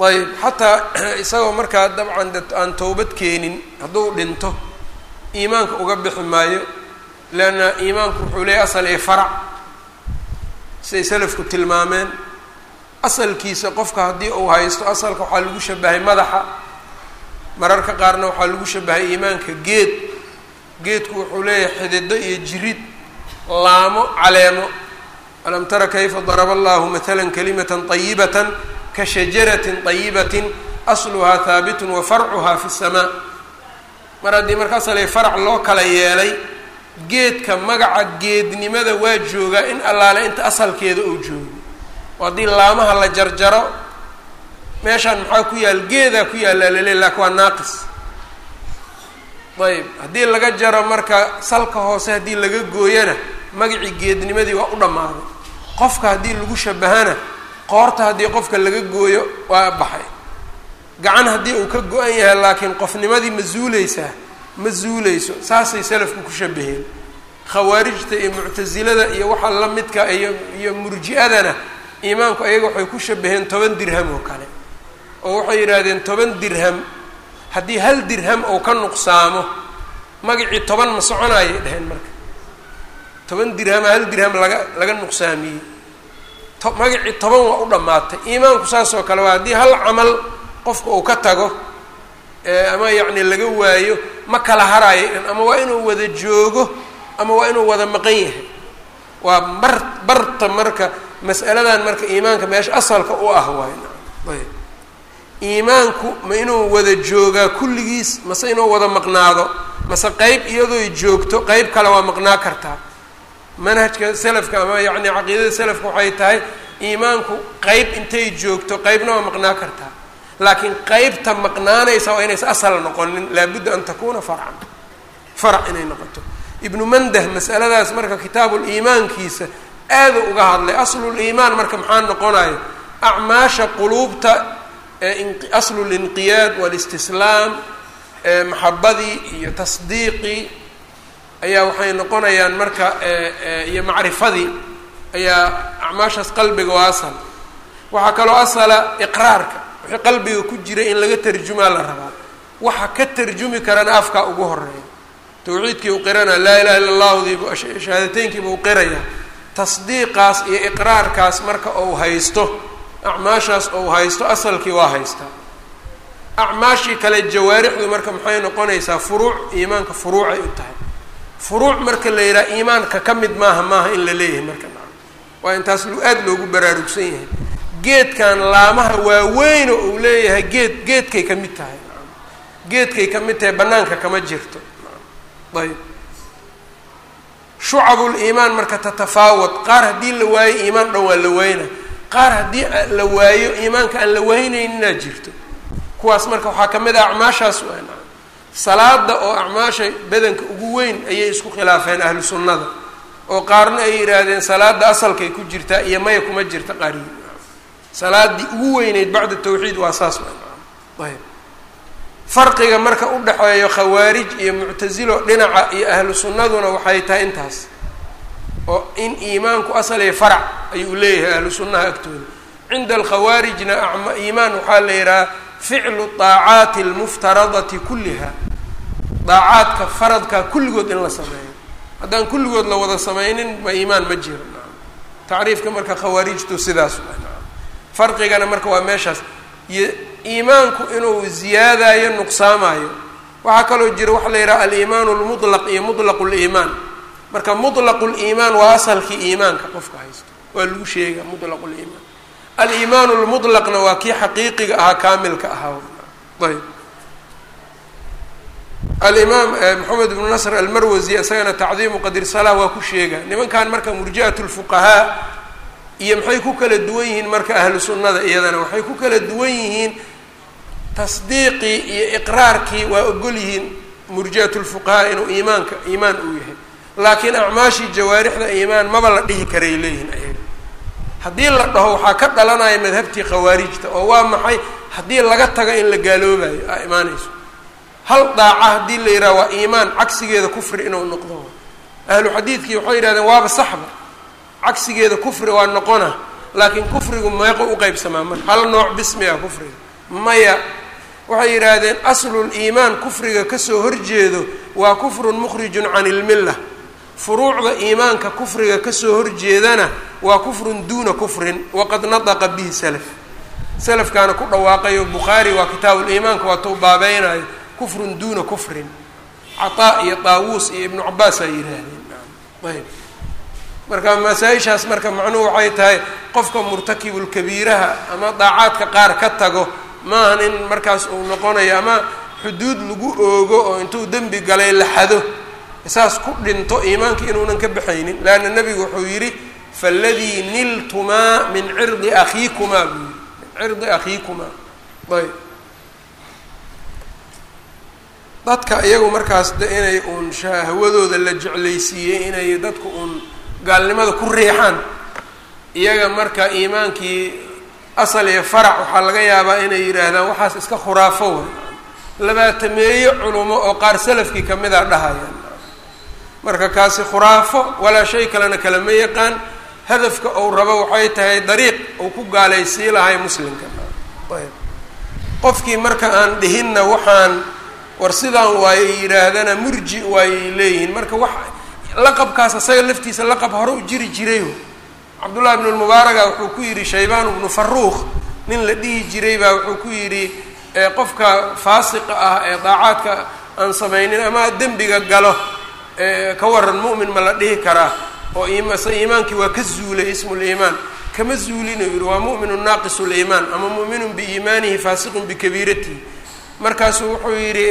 ayb xataa isagoo markaa dabcan aan towbad keenin hadduu dhinto iimaanka uga bixi maayo leanna iimaanku wuxuu leeyahy asal ee farac. Siday salafku tilmaameen asalkiisa qofka haddii uu haysto asalka waxaa lagu shabahay madaxa. Mararka qaarna waxaa lagu shabahay iimaanka geed. Geedku wuxuu leeyahay xidido iyo jirid laamo caleemo. Alam tara kayfa daraba allahu matala kalimatan طayibatan ka shajaratin dayibatin asluhaa haabitun wa farcuha fi samaa mar haddii markaas ale farac loo kala yeelay geedka magaca geednimada waa joogaa in allaale inta asalkeeda ou joogo. Oo haddii laamaha la jarjaro meeshaan maxaa ku yaal geedaa ku yaallaa lale laakin waa naaqis. Ayib. Haddii laga jaro marka salka hoose haddii laga gooyana magacii geednimadii waa u dhammaaday qofka haddii lagu shabahana qoorta haddii qofka laga gooyo waa baxay. Gacan haddii uu ka go-an yahay laakiin qofnimadii ma zuuleysaa ma zuuleyso saasay salafku ku shabaheen khawaarijta iyo muctasilada iyo waxa la midka iyo iyo murji-adana iimaanku ayaga waxay ku shabaheen toban dirham oo kale. Oo waxay yidhaahdeen toban dirham haddii hal dirham ou ka nuqsaamo magacii toban ma soconaayay dheheen marka. Toban dirhama hal dirham laga laga nuqsaamiyey magacii toban waa u dhammaatay. Iimaanku saas oo kale waa haddii hal camal qofka uu ka tago ama yacni laga waayo ma kala haraayo ama waa inuu wada joogo ama waa inuu wada maqan yahay. Waa mar barta marka mas'aladan marka iimaanka meesha asalka u ah waay ayb. Iimaanku ma inuu wada joogaa kulligiis mase inuu wada maqnaado mase qeyb iyadooy joogto qeyb kale waa maqnaa kartaa manhajka selafka ama yacni caqiidada selafka waxay tahay iimaanku qeyb intay joogto qeybna waa maqnaa kartaa laakiin qeybta maqnaanaysa waa inaysa asal noqonin laabudda an takuuna farcan. Farac inay noqoto. Ibnu mandah masaladaas marka kitaabuliimaankiisa aada uga hadlay asluliimaan marka maxaa noqonayo acmaasha quluubta aslu linqiyaad walistislaam maxabadii iyo tasdiiqii ayaa waxay noqonayaan marka iyo macrifadii ayaa acmaashaas qalbiga waa asal. Waxaa kaloo asala iqraarka wixii qalbiga ku jira in laga tarjumaa la rabaa. Waxa ka tarjumi karana afkaa ugu horreeya tawxiidkii u qirana laa ilaha illa allahdiibu shahaadateynkiiba u qiraya. Tasdiiqaas iyo iqraarkaas marka ou haysto acmaashaas ou haysto asalkii waa haystaa acmaashii kale jawaarixdu marka maxay noqonaysaa furuuc iimaanka furuucay u tahay furuuc marka la yidhaha iimaanka ka mid maaha maaha in la leeyahay marka waa intaas aada loogu baraarugsan yahay. Geedkan laamaha waaweyno uu leeyahay geed geedkay ka mid tahay. Geedkay ka mid tahay bannaanka kama jirto. Ayb shucabul iimaan marka tatafaawad qaar haddii la waayo iimaan dhan waa la wayna qaar haddii la waayo iimaanka aan la waynayninaa jirto. Kuwaas marka waxaa ka mid ah acmaashaas salaada oo acmaasha badanka ugu weyn ayay isku khilaafeen ahlu sunnada oo qaarna ay yidhaahdeen salaada asalkay ku jirtaa iyo maya kuma jirta qaariyi salaadii ugu weyneyd bacda tawxiid waa saas farqiga marka u dhexeeyo khawaarij iyo muctasilo dhinaca iyo ahlu sunnaduna waxay tahay intaas oo in iimaanku asal farac ayuu leeyahay ahlu sunnaha agtooda. Cinda alkhawaarijna iimaan waxaa la yidhaha ficlu daacaati almuftaradati kulliha daacaadka faradka kulligood in la sameeyo. Haddaan kulligood la wada sameynin ma iimaan ma jiro tacriifka marka khawaarijtu sidaas farqigana marka waa meeshaas. Iyo iimaanku inuu ziyaadayo nuqsaamayo waxaa kaloo jira waxa la yidhaha aliimaanu lmutlaq iyo mutlaqu liimaan marka mutlaqu liimaan waa asalkii iimaanka qofka haysto. Waa lagu sheega mutlaqu liimaan aliimaanu lmutlaqna waa kii xaqiiqiga ahaa kaamilka ahaa. Ayb alimaam maxamed ibnu nasr almarwasi isagana tacdiimu qadri salaa waa ku sheega nimankan marka murji'at lfuqahaa iyo maxay ku kala duwan yihiin marka ahlu sunnada iyadana? Waxay ku kala duwan yihiin tasdiiqii iyo iqraarkii waa ogol yihiin murji'at lfuqahaa inuu iimaanka iimaan uu yahay. Laakiin acmaashii jawaarixda iimaan maba la dhihi karay leeyihiin ayaga haddii la dhaho waxaa ka dhalanaya madhabtii khawaarijta oo waa maxay haddii laga taga in la gaaloobayo? Aa imaanayso hal daaca haddii la yidhaha waa iimaan cagsigeeda kufri inuu noqdo. Ahlu xadiidkii waxay yidhahdeen waaba saxba cagsigeeda kufri waa noqona laakiin kufrigu meeqo u qeybsamaa marka. Hal nooc bismiga kufriga. Maya waxay yidhaahdeen aslul iimaan kufriga ka soo horjeedo waa kufrun mukhrijun can ilmilla furuucda iimaanka kufriga ka soo horjeedana waa kufrun duuna kufrin. Waqad nataqa bihi salaf. Salafkaana ku dhawaaqayo bukhaari waa kitaabuliimaanka waa tou baabeynayo kufrun duuna kufrin. Cataa iyo taawuus iyo ibnu cabaas ay yidhaahdeen. Ayb. Marka masaa-ishaas marka macnuhu waxay tahay qofka murtakibulkabiiraha ama daacaadka qaar ka tago maahan in markaas uu noqonayo ama xuduud lagu oogo oo intuu dembi galay la xado saas ku dhinto iimaanka inuunan ka baxaynin. Leanna nebigu wuxuu yidhi faladii niltumaa min cirdi akhiikumaa buu yidhi. Min cirdi akhiikumaa. Ayb dadka iyagu markaas de inay uun shahwadooda la jeclaysiiyey inay dadku uun gaalnimada ku riixaan. Iyaga marka iimaankii asal iyo farac waxaa laga yaabaa inay yidhaahdaan waxaas iska khuraafo way. Labaatameeyo culumo oo qaar salafkii ka mid a dhahayaan. Marka kaasi khuraafo walaa shay kalena kalama yaqaan. Hadafka ou rabo waxay tahay dariiq uu ku gaalaysii lahay muslimka. Ayb. Qofkii marka aan dhihinna waxaan war sidaan waayey yidhaahdana murji waayay leeyihiin. Marka wax laqabkaas asaga laftiisa laqab hore u jiri jiray. Cabdullahi ibnu lmubaaraga wuxuu ku yidhi shaybaan ibnu faruuq nin la dhihi jiray baa wuxuu ku yidhi qofka faasiqa ah ee daacaadka aan samaynin ama dembiga galo ka waran mu'min ma la dhihi karaa oo imase iimaankii waa ka zuulay ismuliimaan kama zuulin uu yihi waa mu'minun naaqisu liimaan ama mu'minun biiimaanihi faasiqun bikabiiratihi markaasuu wuxuu yidhi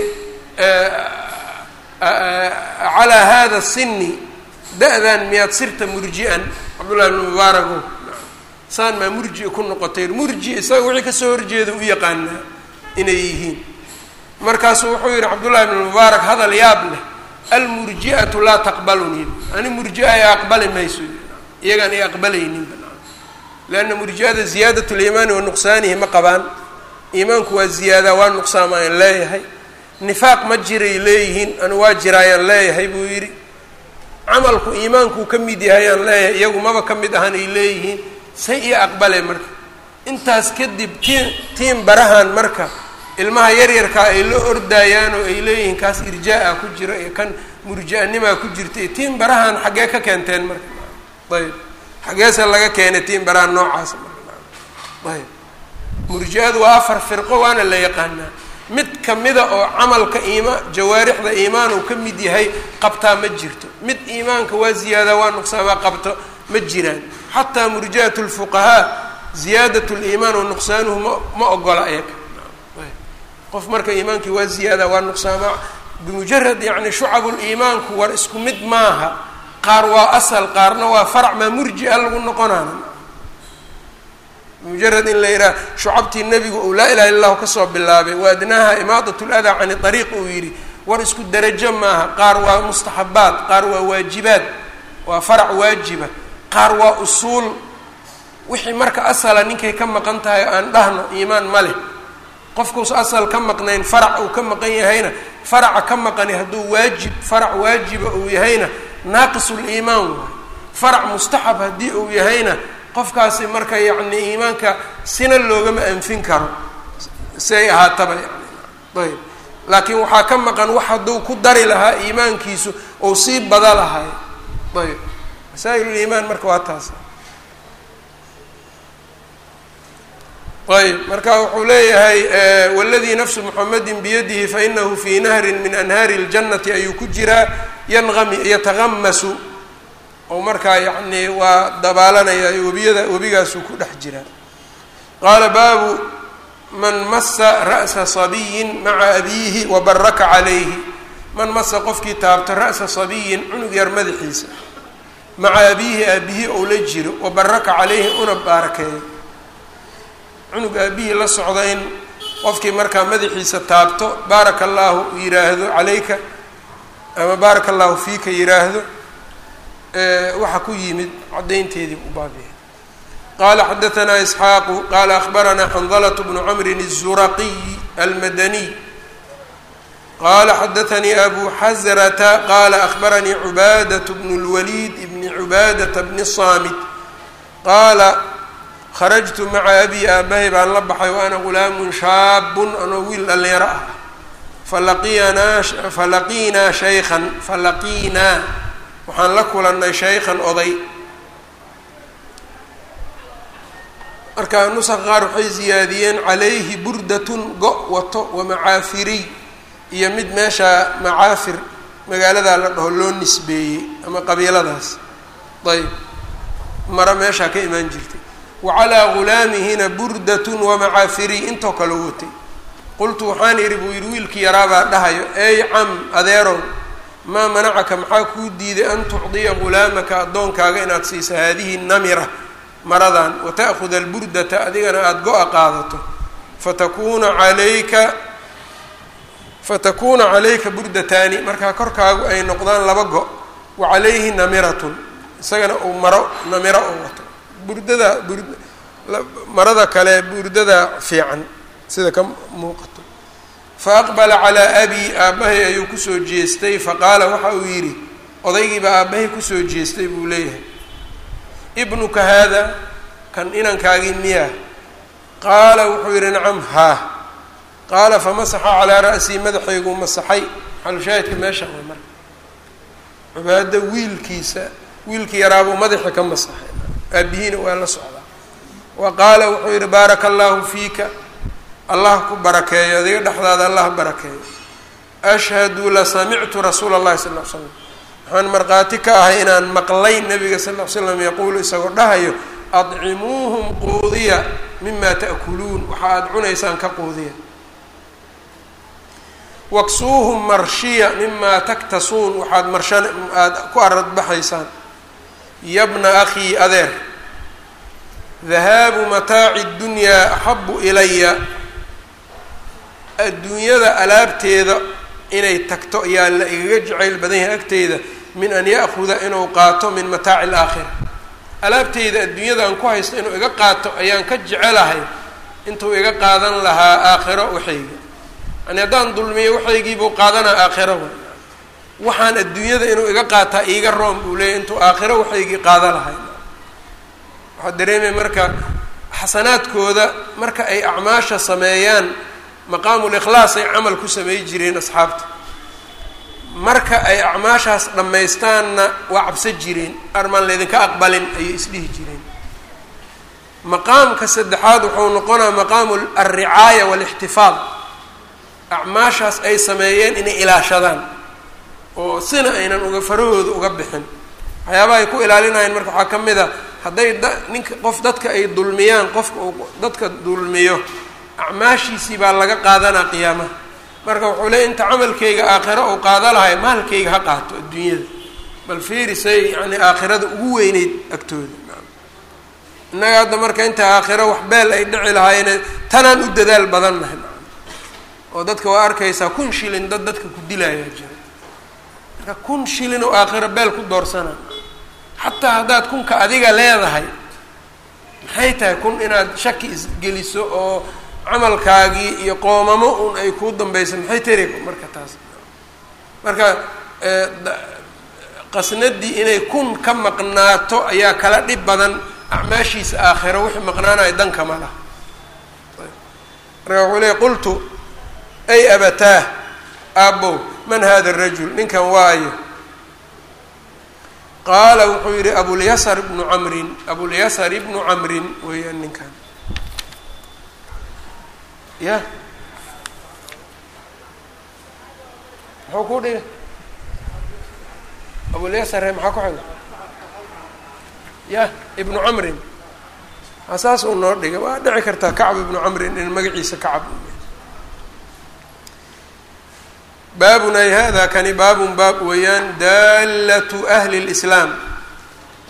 calaa hada sini da-dan miyaad sirta murji-an. Cabdullahi bnu mubaarago saan maa murji ku noqotay. Murji isaga wixii ka soo horjeeda u yaqaanaa inay yihiin. Markaasuu wuxuu yidhi cabdullahi bnu mubaarak hadal yaab leh. Almurji'atu laa taqbalunii ani murji-a ay aqbali mayso. Iyagaan ay aqbalayninba leanna murji-ada ziyaadat liimaani wa nuqsaanihi ma qabaan iimaanku waa ziyaada waa nuqsaamayaan leeyahay. Nifaaq ma jiray leeyihiin anu waa jiraayaan leeyahay buu yidhi. Camalku iimaankuu ka mid yahayaan leeyahay iyagu maba ka mid ahan ay leeyihiin. Say iyo aqbale marka. Intaas kadib tiin tiin barahan marka ilmaha yaryarkaa ay la ordaayaan oo ay leeyihiin kaas irjaa-a ku jira iyo kan murja-nimaa ku jirta tiin barahan xaggee ka keenteen marka. Ayb. Xaggeese laga keenay tiin barahan noocaas marka. Ayb murji-adu waa afar firqo waana la yaqaanaa. Mid kamida oo camalka iima jawaarixda iimaan uu ka mid yahay qabtaa ma jirto. Mid iimaanka waa ziyaada waa nuqsaamaa qabto ma jiraan. Xataa murji'at lfuqahaa ziyaadat liimaan wa nuqsaanuhu ma ma ogola ayaga qof marka iimaankii waa ziyaada waa nuqsaamaa bimujarad yani shucabuliimaanku war isku mid maaha. Qaar waa asal qaarna waa farac maa murji-a lagu noqonaana mujarad in la yidhaha shucabtii nebigu uu laa ilaha illa llahu ka soo bilaabay waadnaaha imaadat ladaa cani ariiq uu yidhi war isku derajo maaha qaar waa mustaxabaad qaar waa waajibaad waa farac waajiba qaar waa usuul. Wixii marka asala ninkay ka maqan tahay aan dhahno iimaan ma leh. Qofkuus asal ka maqnayn farac uu ka maqan yahayna faraca ka maqani hadduu waajib farac waajiba uu yahayna naaqisuliimaan waay. Farac mustaxab haddii uu yahayna qofkaasi marka yacni iimaanka sina loogama anfin karo. Siay ahaataba yani ayb. Laakiin waxaa ka maqan wax hadduu ku dari lahaa iimaankiisu ou sii bada lahay ayb. Masaa-iluliimaan marka waa taas. Ayb. Marka wuxuu leeyahay waladii nafsu muxamedin biyadihi fainahu fii nahrin min anhaari اljannati ayuu ku jiraa yanami yatagamasu oo markaa yacni waa dabaalanaya webiyada webigaasuu ku dhex jiraa qaala baabu man masa ra'sa sabiyin maca abiihi wa baraka calayhi. Man masa qofkii taabto ra'sa sabiyin cunug yar madaxiisa. Maca abiihi aabihii ou la jiro wa baraka calayhi una baarakeeyo cunug aabihii la socda in qofkii markaa madaxiisa taabto baaraka allaahu yiraahdo calayka ama baaraka allaahu fiika yiraahdo waxa ku yimid caddaynteedii u baabiya qala xadaanaa isxaaqu qala akhbaranaa xandalة bnu camrin الzuraqiy almadaniy qala xadaanii abu xasrata qala akhbaranii cubaadaة bn اlwaliid bni cubaadaةa bni الصaamit qaala kharajtu maca abi aabahay baan la baxay wa ana gulaamun shaabun anoo wiil dhallinyaro ah falaqiyanaa falaqiinaa shaykhan falaqiinaa waxaan la kulannay shaykhan oday. Marka nusa qaar waxay ziyaadiyeen calayhi burdatun go' wato wa macaafiriy iyo mid meesha macaafir magaaladaa la dhaho loo nisbeeyey ama qabiiladaas ayb maro meeshaa ka imaan jirtay. Wa calaa gulaamihina burdatun wa macaafiriy intoo kale watay qultu waxaan idhi buu yidhi wiilkii yaraabaa dhahayo ey cam adeerow maa manacaka maxaa kuu diiday an tucdiya gulaamaka addoonkaaga inaad siiso haadihi namira maradan wata'huda alburdata adigana aada go-a qaadato. Fatakuuna calayka fatakuuna calayka burdataani markaa korkaagu ay noqdaan laba go- wa calayhi namiratun isagana uu maro namiro oo wato. Burdada bur marada kale burdada fiican sida ka muuqato fa aqbala calaa abi aabbahay ayuu ku soo jeestay faqaala waxa uu yidhi odaygiibaa aabbahay ku soo jeestay buu leeyahay. Ibnuka haada kan inankaagii miyaa qaala wuxuu yidhi nacam haa qaala famasaxa calaa ra'sii madaxayguu masaxay. Xalushaahidka meesha way marka. Cubaado wiilkiisa wiilkii yaraabuu madaxa ka masaxay. Aabihiina waa la socdaa. Wa qaala wuxuu yidhi baaraka allaahu fiika allah ku barakeeyo adiga dhexdaada allah barakeeyo. Ashhadu la samictu rasuula allahi sal l slam waxaan markhaati ka ahay inaan maqlay nabiga sal l slam yaquulu isagoo dhahayo adcimuuhum quudiya mima ta'kuluun. Waxa aada cunaysaan ka quudiya. Waksuuhum marshiya mimaa taktasuun. Waxaad marshan aada ku aradbaxaysaan yabna akhii adeer dahaabu mataaci ddunyaa axabu ilaya adduunyada alaabteeda inay tagto ayaa la igaga jacayl badan yahay agteyda min an ya'huda inuu qaato min mataaci alaakhira alaabteyda adduunyada aan ku haysto inuu iga qaato ayaan ka jecelahay intuu iga qaadan lahaa aakhiro waxayga. Yani haddaan dulmiyo waxaygiibuu qaadanaa aakhiro wa waxaan adduunyada inuu iga qaataa iiga room buu leeyahy intuu aakhiro waxaygii qaada lahay waxaa dareemaya marka xasanaadkooda marka ay acmaasha sameeyaan maqaamul ikhlaas ay camal ku samey jireen asxaabta. Marka ay acmaashaas dhammaystaanna waa cabso jireen armaan laydinka aqbalin ayay isdhihi jireen. Maqaamka saddexaad wuxuu noqonaa maqaamu alricaaya waalixtifaad acmaashaas ay sameeyeen inay ilaashadaan oo sina aynan uga farahooda uga bixin. Waxyaabaha ay ku ilaalinayeen marka waxaa ka mid a hadday da ninka qof dadka ay dulmiyaan qofka uu dadka dulmiyo acmaashiisii baa laga qaadanaa qiyaamaha. Marka wuxuu leey inta camalkayga aakhiro uu qaada lahay maalkayga ha qaato adduunyada. Bal fiirisay yani aakhirada ugu weyneyd agtooda. Innaga hadda marka inta aakhiro wax beel ay dhici lahaayeen tanaan u dadaal badannahay oo dadka waa arkaysaa kun shilin dad dadka ku dilayaa jira. Marka kun shilin oo aakhiro beel ku doorsana. Xataa haddaad kunka adiga leedahay maxay tahay kun inaad shaki isgeliso oo camalkaagii iyo qoomamo un ay kuu dambayso maxay tari marka taas. Marka qasnadii inay kun ka maqnaato ayaa kala dhib badan. Acmaashiisa aakhiro wixii maqnaanayo danka ma lah marka wuxuu leey qultu ay abataah aabbow man hada rajul? Ninkan waayo qaala wuxuu yihi abulyasar ibnu camrin. Abulyasar ibnu camrin weeyaan ninkan ya. Muxuu ku dhigay? Abulyasare maxaa ku xiga ya ibnu camrin. Saas uu noo dhigay. Waa dhici kartaa kacb ibnu camrin in magaciisa kacab baabun ay hada kani baabun baab weeyaan daalatu ahli اlislaam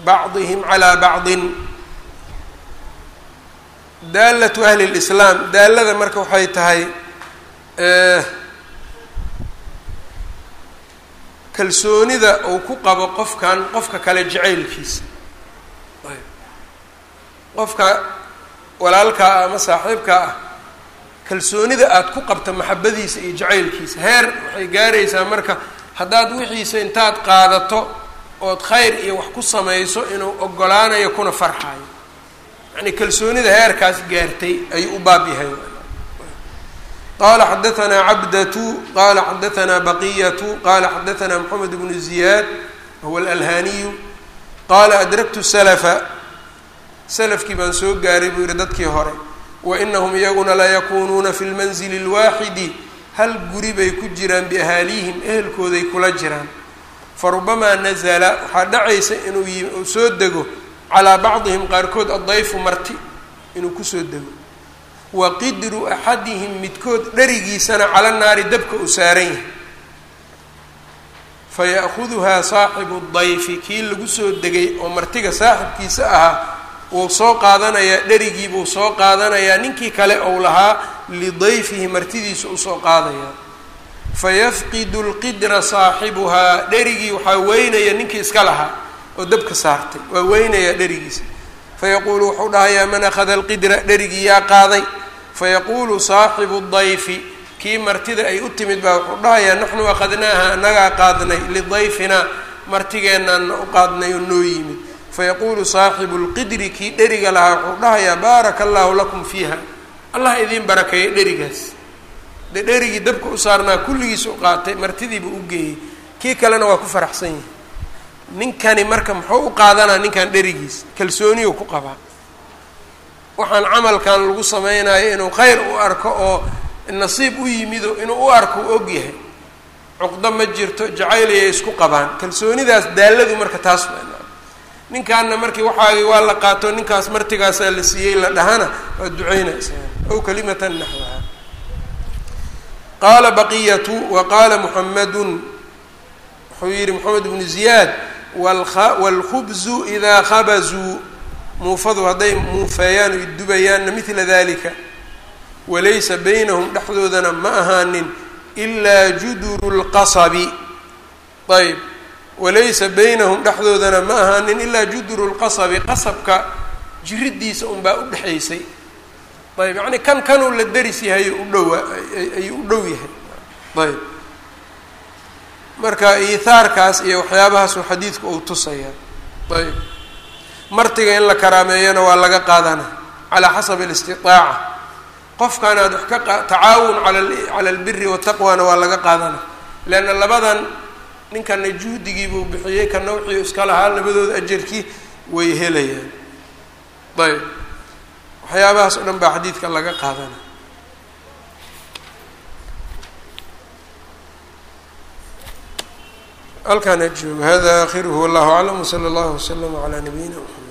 bacdihim calaa bacdin daalatu ahli lislaam daalada marka waxay tahay kalsoonida uu ku qabo qofkan qofka kale jacaylkiisa qofka walaalkaa ah ama saaxiibkaa ah kalsoonida aada ku qabta maxabadiisa iyo jacaylkiisa heer waxay gaaraysaa marka haddaad wixiisa intaad qaadato ood khayr iyo wax ku samayso inuu ogolaanayo kuna farxayo yani kalsoonida heerkaas gaartay ayuu u baab yahay qala xadaanaa cabdatu qala xadaanaa baqiyatu qala xadaanaa moxamed bnu ziyaad wahuwa alalhaniyu qaala adraktu salafa salafkii baan soo gaaray buu yihi dadkii hore wa inahum iyaguna layakunuuna fi lmanzili اlwaaxidi hal guri bay ku jiraan biahaalihim ehelkooday kula jiraan farubamaa nazala waxaa dhacaysa inuu uu soo dego calaa bacdihim qaarkood addayfu marti inuu ku soo dego. Wa qidru axadihim midkood dherigiisana cala naari dabka uu saaran yahay. Faya'huduhaa saaxibu dayfi kii lagu soo degay oo martiga saaxibkiisa ahaa wuu soo qaadanayaa dherigii buu soo qaadanayaa ninkii kale ou lahaa lidayfihi martidiisa u soo qaadayaa fayafqidu lqidra saaxibuhaa dherigii waxaa weynaya ninkii iska lahaa oo dabka saartay waa weynayaa dherigiisa. Fayaquulu wuxuu dhahayaa man akhada alqidra? Dherigii yaa qaaday. Fayaquulu saaxibu dayfi kii martida ay u timid baa wuxuu dhahayaa naxnu akhadnaaha annagaa qaadnay lidayfinaa martigeennaana u qaadnay oo noo yimid. Fayaquulu saaxibu lqidri kii dheriga lahaa wuxuu dhahayaa baaraka allaahu lakum fiiha. Allah idiin barakeeya dherigaas. Dee dherigii dabka u saarnaa kulligiisa u qaatay martidiiba u geeyey. Kii kalena waa ku faraxsan yahay ninkani marka muxuu u qaadanaa ninkan dherigiis kalsooniyuu ku qabaa. Waxaan camalkan lagu sameynayo inuu khayr u arko oo nasiib u yimido inuu u arko u og yahay. Cuqdo ma jirto jacayliyay isku qabaan. Kalsoonidaas daalladu marka taas ninkaanna markii waxaagi waa la qaato ninkaas martigaasaa la siiyey la dhahana waa duceynaysa aw kalimatan naxwaha. Qaala baqiyatu wa qaala muxamedun wuxuu yihi moxamed bnu ziyaad wاlkhubzu idaa khabazuu muufadu hadday muufeeyaan oy dubayaanna midla dalika walaysa baynahum dhexdoodana ma ahaanin ilaa juduru lqasabi ayb. Walaysa baynahum dhexdoodana ma ahaanin ilaa juduru lqasabi qasabka jiridiisa unbaa u dhexaysay ayb yacni kan kanuu la deris yahay u ayuu u dhow yahay. Ayb marka iithaarkaas iyo waxyaabahaasuu xadiidku uu tusaya ayb. Martiga in la karaameeyana waa laga qaadana calaa xasabi alistitaaca qofkan aad wax ka tacaawun ala cala albiri wataqwana waa laga qaadana. Leanna labadan ninkana juhdigii buu bixiyey kana wixii iska lahaa labadooda ajarkii way helayaan. Ayb. Waxyaabahaas o dhan baa xadiidka laga qaadana halkaan ha joogo. Hada akhiruhu wallahu aclam wsala allahu waslama calaa nabiyina mxamed